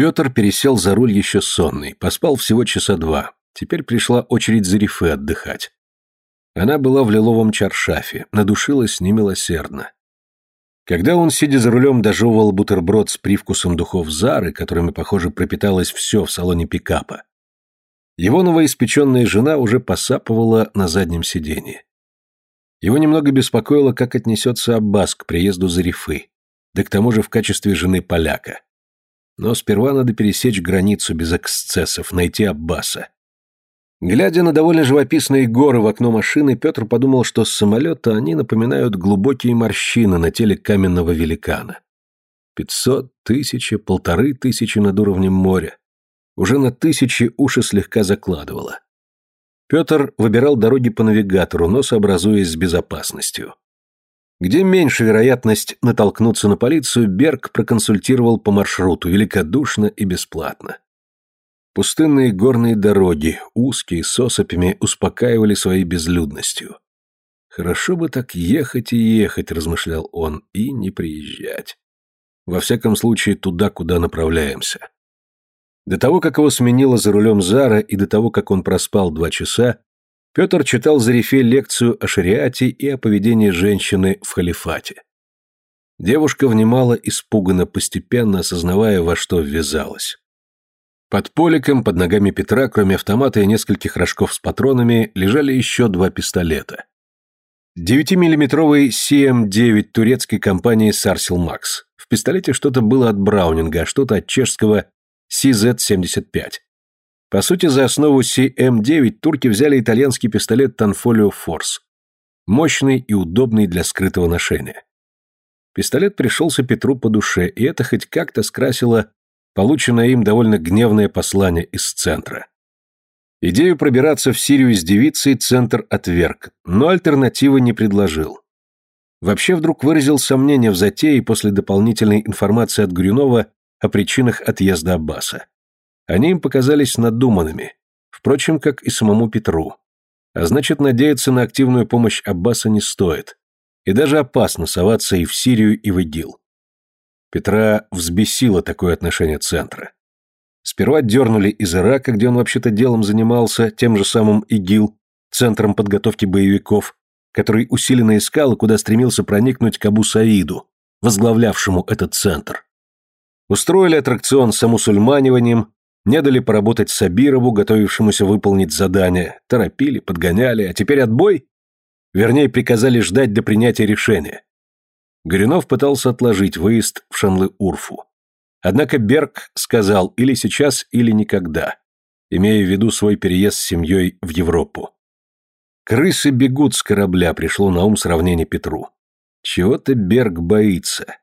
Петр пересел за руль еще сонный, поспал всего часа два. Теперь пришла очередь Зарифы отдыхать. Она была в лиловом чаршафе, надушилась немилосердно. Когда он, сидя за рулем, дожевывал бутерброд с привкусом духов Зары, которыми, похоже, пропиталось все в салоне пикапа, его новоиспеченная жена уже посапывала на заднем сиденье. Его немного беспокоило, как отнесется Аббас к приезду Зарифы, да к тому же в качестве жены поляка. Но сперва надо пересечь границу без эксцессов, найти Аббаса. Глядя на довольно живописные горы в окно машины, Петр подумал, что с самолета они напоминают глубокие морщины на теле каменного великана. Пятьсот, тысяча, полторы тысячи над уровнем моря. Уже на тысячи уши слегка закладывало. Петр выбирал дороги по навигатору, но сообразуясь с безопасностью. Где меньше вероятность натолкнуться на полицию, Берг проконсультировал по маршруту, великодушно и бесплатно. Пустынные горные дороги, узкие, с осыпями, успокаивали своей безлюдностью. «Хорошо бы так ехать и ехать», — размышлял он, — «и не приезжать. Во всяком случае, туда, куда направляемся». До того, как его сменила за рулем Зара, и до того, как он проспал два часа, Петр читал Зарифе лекцию о шариате и о поведении женщины в халифате. Девушка внимала испуганно, постепенно осознавая, во что ввязалась. Под поликом, под ногами Петра, кроме автомата и нескольких рожков с патронами, лежали еще два пистолета. 9-миллиметровый CM-9 эм турецкой компании Sarsil Max. В пистолете что-то было от Браунинга, а что-то от чешского CZ-75. По сути, за основу CM-9 эм турки взяли итальянский пистолет Tanfolio Force, мощный и удобный для скрытого ношения. Пистолет пришелся Петру по душе, и это хоть как-то скрасило полученное им довольно гневное послание из центра. Идею пробираться в Сирию с девицей центр отверг, но альтернативы не предложил. Вообще вдруг выразил сомнение в затее после дополнительной информации от Грюнова о причинах отъезда Аббаса. Они им показались надуманными, впрочем, как и самому Петру. А значит, надеяться на активную помощь Аббаса не стоит. И даже опасно соваться и в Сирию, и в ИГИЛ. Петра взбесило такое отношение центра. Сперва дернули из Ирака, где он вообще-то делом занимался, тем же самым ИГИЛ, центром подготовки боевиков, который усиленно искал и куда стремился проникнуть к Абу Саиду, возглавлявшему этот центр. Устроили аттракцион с омусульманиванием, не дали поработать Сабирову, готовившемуся выполнить задание. Торопили, подгоняли, а теперь отбой. Вернее, приказали ждать до принятия решения. Горюнов пытался отложить выезд в Шанлы-Урфу. Однако Берг сказал или сейчас, или никогда, имея в виду свой переезд с семьей в Европу. «Крысы бегут с корабля», — пришло на ум сравнение Петру. Чего-то Берг боится.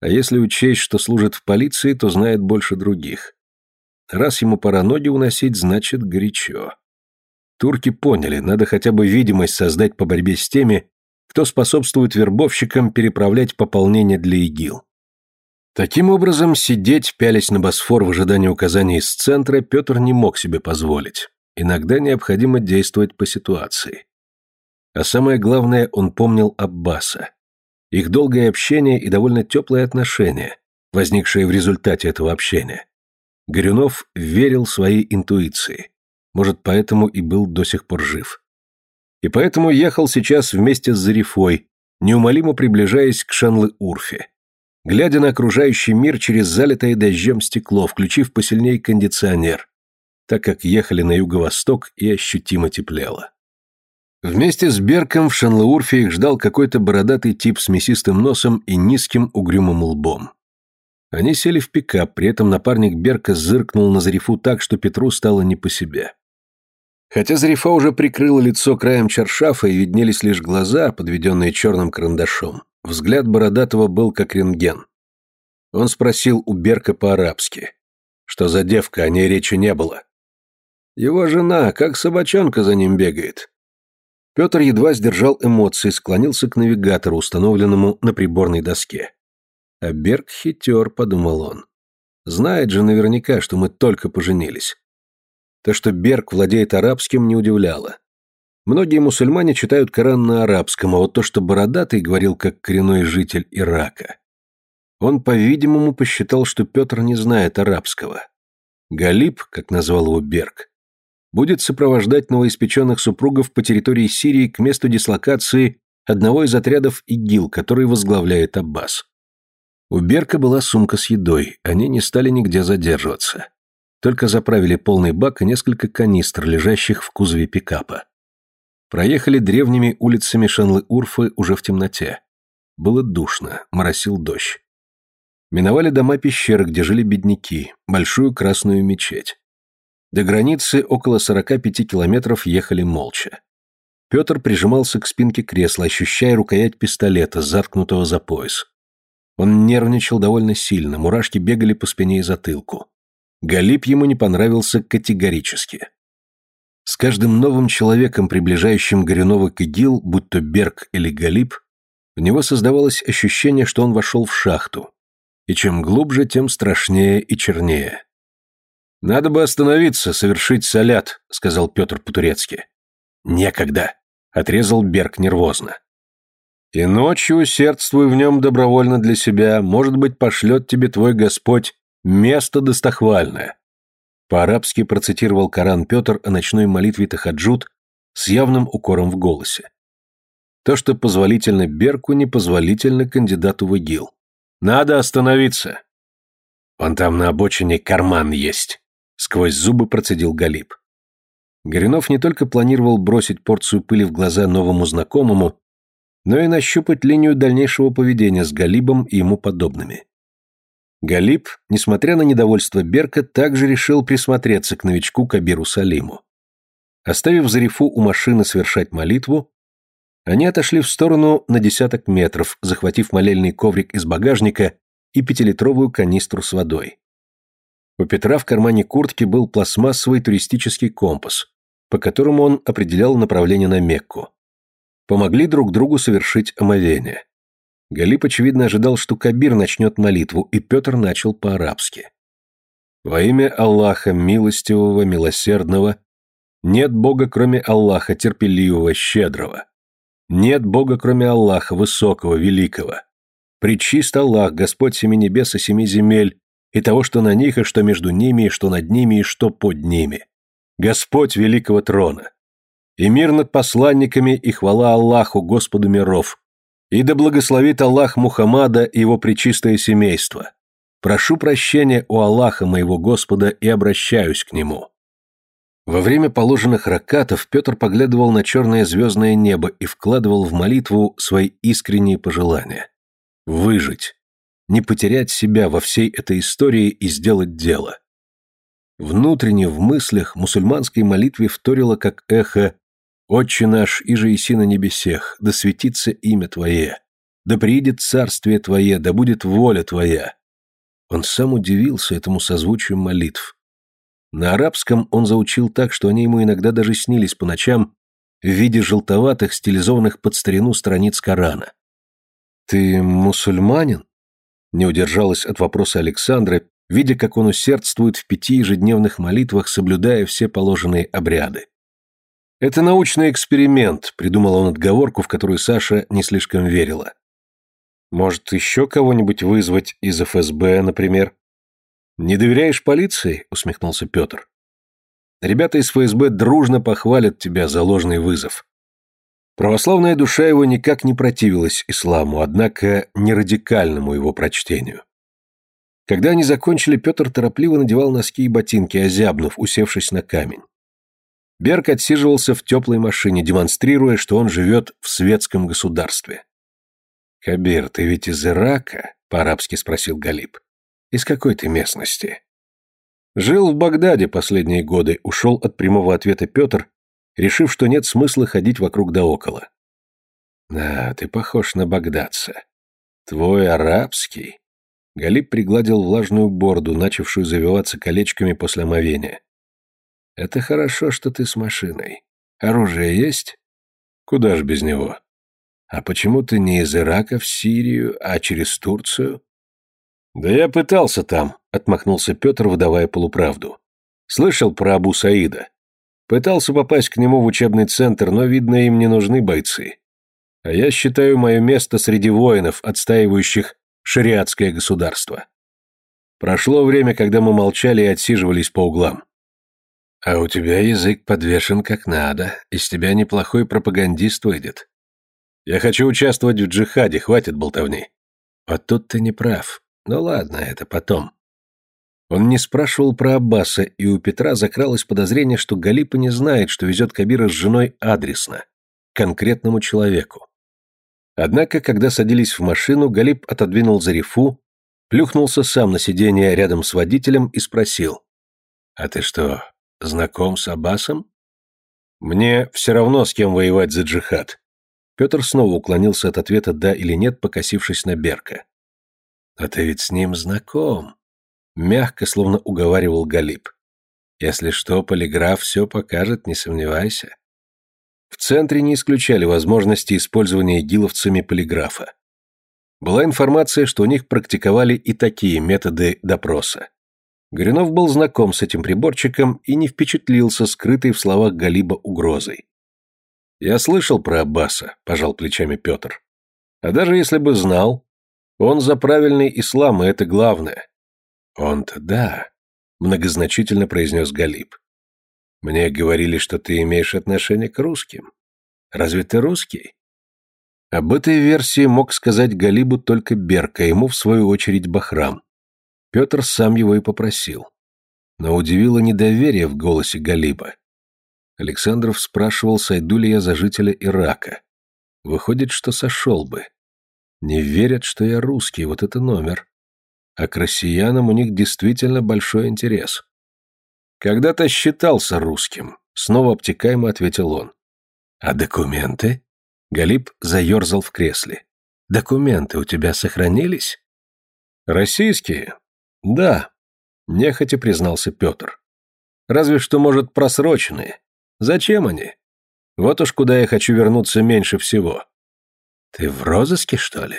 А если учесть, что служит в полиции, то знает больше других. Раз ему пора ноги уносить, значит горячо. Турки поняли, надо хотя бы видимость создать по борьбе с теми, кто способствует вербовщикам переправлять пополнение для ИГИЛ. Таким образом, сидеть, пялись на Босфор в ожидании указаний из центра, Петр не мог себе позволить. Иногда необходимо действовать по ситуации. А самое главное, он помнил Аббаса. Их долгое общение и довольно теплые отношения, возникшие в результате этого общения. Горюнов верил своей интуиции. Может, поэтому и был до сих пор жив. И поэтому ехал сейчас вместе с Зарифой, неумолимо приближаясь к Шанлы-Урфе. Глядя на окружающий мир через залитое дождем стекло, включив посильней кондиционер, так как ехали на юго-восток и ощутимо теплело. Вместе с Берком в Шанлаурфе их ждал какой-то бородатый тип с мясистым носом и низким угрюмым лбом. Они сели в пикап, при этом напарник Берка зыркнул на Зарифу так, что Петру стало не по себе. Хотя Зарифа уже прикрыла лицо краем чаршафа и виднелись лишь глаза, подведенные черным карандашом, взгляд Бородатого был как рентген. Он спросил у Берка по-арабски. Что за девка, о ней речи не было. Его жена, как собачонка за ним бегает. Петр едва сдержал эмоции, склонился к навигатору, установленному на приборной доске. А Берг хитер, подумал он. Знает же наверняка, что мы только поженились. То, что Берг владеет арабским, не удивляло. Многие мусульмане читают Коран на арабском, а вот то, что Бородатый говорил как коренной житель Ирака. Он, по-видимому, посчитал, что Петр не знает арабского. Галиб, как назвал его Берг, будет сопровождать новоиспеченных супругов по территории Сирии к месту дислокации одного из отрядов ИГИЛ, который возглавляет Аббас. У Берка была сумка с едой, они не стали нигде задерживаться. Только заправили полный бак и несколько канистр, лежащих в кузове пикапа. Проехали древними улицами Шанлы-Урфы уже в темноте. Было душно, моросил дождь. Миновали дома пещер, где жили бедняки, большую красную мечеть. До границы около 45 километров ехали молча. Петр прижимался к спинке кресла, ощущая рукоять пистолета, заткнутого за пояс. Он нервничал довольно сильно, мурашки бегали по спине и затылку. Галип ему не понравился категорически. С каждым новым человеком, приближающим Горюнова к ИГИЛ, будь то Берг или Галип, у него создавалось ощущение, что он вошел в шахту. И чем глубже, тем страшнее и чернее. «Надо бы остановиться, совершить салят», — сказал Петр по-турецки. «Некогда», — отрезал Берг нервозно. И ночью усердствуй в нем добровольно для себя, может быть, пошлет тебе твой Господь место достохвальное». По-арабски процитировал Коран Петр о ночной молитве Тахаджуд с явным укором в голосе. То, что позволительно Берку, непозволительно кандидату в ИГИЛ. «Надо остановиться!» «Он там на обочине карман есть», — сквозь зубы процедил Галиб. Горинов не только планировал бросить порцию пыли в глаза новому знакомому, но и нащупать линию дальнейшего поведения с Галибом и ему подобными. Галиб, несмотря на недовольство Берка, также решил присмотреться к новичку Кабиру Салиму. Оставив Зарифу у машины совершать молитву, они отошли в сторону на десяток метров, захватив молельный коврик из багажника и пятилитровую канистру с водой. У Петра в кармане куртки был пластмассовый туристический компас, по которому он определял направление на Мекку помогли друг другу совершить омовение. Галип, очевидно, ожидал, что Кабир начнет молитву, и Петр начал по-арабски. «Во имя Аллаха, милостивого, милосердного, нет Бога, кроме Аллаха, терпеливого, щедрого. Нет Бога, кроме Аллаха, высокого, великого. Причист Аллах, Господь семи небес и семи земель, и того, что на них, и что между ними, и что над ними, и что под ними. Господь великого трона, и мир над посланниками и хвала Аллаху, Господу миров. И да благословит Аллах Мухаммада и его пречистое семейство. Прошу прощения у Аллаха моего Господа и обращаюсь к нему». Во время положенных ракатов Петр поглядывал на черное звездное небо и вкладывал в молитву свои искренние пожелания. Выжить. Не потерять себя во всей этой истории и сделать дело. Внутренне в мыслях мусульманской молитве вторило как эхо «Отче наш, иже и си на небесех, да светится имя Твое, да приидет царствие Твое, да будет воля Твоя». Он сам удивился этому созвучию молитв. На арабском он заучил так, что они ему иногда даже снились по ночам в виде желтоватых, стилизованных под старину страниц Корана. «Ты мусульманин?» не удержалась от вопроса Александры, видя, как он усердствует в пяти ежедневных молитвах, соблюдая все положенные обряды. Это научный эксперимент, придумал он отговорку, в которую Саша не слишком верила. Может, еще кого-нибудь вызвать из ФСБ, например? Не доверяешь полиции? усмехнулся Петр. Ребята из ФСБ дружно похвалят тебя за ложный вызов. Православная душа его никак не противилась исламу, однако не радикальному его прочтению. Когда они закончили, Петр торопливо надевал носки и ботинки, озябнув, усевшись на камень. Берг отсиживался в теплой машине, демонстрируя, что он живет в светском государстве. «Кабир, ты ведь из Ирака?» — по-арабски спросил Галиб. «Из какой ты местности?» «Жил в Багдаде последние годы», — ушел от прямого ответа Петр, решив, что нет смысла ходить вокруг да около. «Да, ты похож на багдадца. Твой арабский...» Галиб пригладил влажную борду, начавшую завиваться колечками после омовения. Это хорошо, что ты с машиной. Оружие есть? Куда ж без него? А почему ты не из Ирака в Сирию, а через Турцию? Да я пытался там, отмахнулся Петр, выдавая полуправду. Слышал про Абу Саида. Пытался попасть к нему в учебный центр, но, видно, им не нужны бойцы. А я считаю мое место среди воинов, отстаивающих шариатское государство. Прошло время, когда мы молчали и отсиживались по углам. «А у тебя язык подвешен как надо. Из тебя неплохой пропагандист выйдет. Я хочу участвовать в джихаде, хватит болтовни». «А тут ты не прав. Ну ладно, это потом». Он не спрашивал про Аббаса, и у Петра закралось подозрение, что Галипа не знает, что везет Кабира с женой адресно, конкретному человеку. Однако, когда садились в машину, Галип отодвинул Зарифу, плюхнулся сам на сиденье рядом с водителем и спросил. «А ты что, знаком с Аббасом? Мне все равно, с кем воевать за джихад. Петр снова уклонился от ответа «да» или «нет», покосившись на Берка. «А ты ведь с ним знаком», — мягко, словно уговаривал Галиб. «Если что, полиграф все покажет, не сомневайся». В центре не исключали возможности использования гиловцами полиграфа. Была информация, что у них практиковали и такие методы допроса. Горюнов был знаком с этим приборчиком и не впечатлился скрытой в словах Галиба угрозой. «Я слышал про Аббаса», — пожал плечами Петр. «А даже если бы знал, он за правильный ислам, и это главное». «Он-то да», — многозначительно произнес Галиб. «Мне говорили, что ты имеешь отношение к русским. Разве ты русский?» Об этой версии мог сказать Галибу только Берка, ему, в свою очередь, Бахрам. Петр сам его и попросил. Но удивило недоверие в голосе Галиба. Александров спрашивал, сойду ли я за жителя Ирака. Выходит, что сошел бы. Не верят, что я русский, вот это номер. А к россиянам у них действительно большой интерес. Когда-то считался русским, снова обтекаемо ответил он. А документы? Галиб заерзал в кресле. Документы у тебя сохранились? Российские? Да, нехотя признался Петр. Разве что, может, просроченные. Зачем они? Вот уж куда я хочу вернуться меньше всего. Ты в розыске, что ли?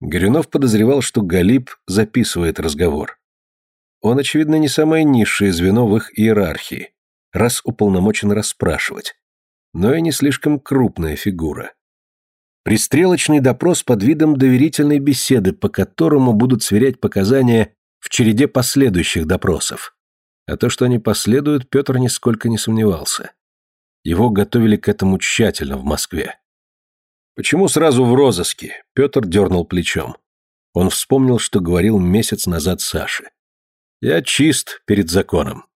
Горюнов подозревал, что Галиб записывает разговор. Он, очевидно, не самое низшее звено в их иерархии, раз уполномочен расспрашивать, но и не слишком крупная фигура. Пристрелочный допрос под видом доверительной беседы, по которому будут сверять показания в череде последующих допросов. А то, что они последуют, Петр нисколько не сомневался. Его готовили к этому тщательно в Москве. «Почему сразу в розыске?» – Петр дернул плечом. Он вспомнил, что говорил месяц назад Саше. «Я чист перед законом».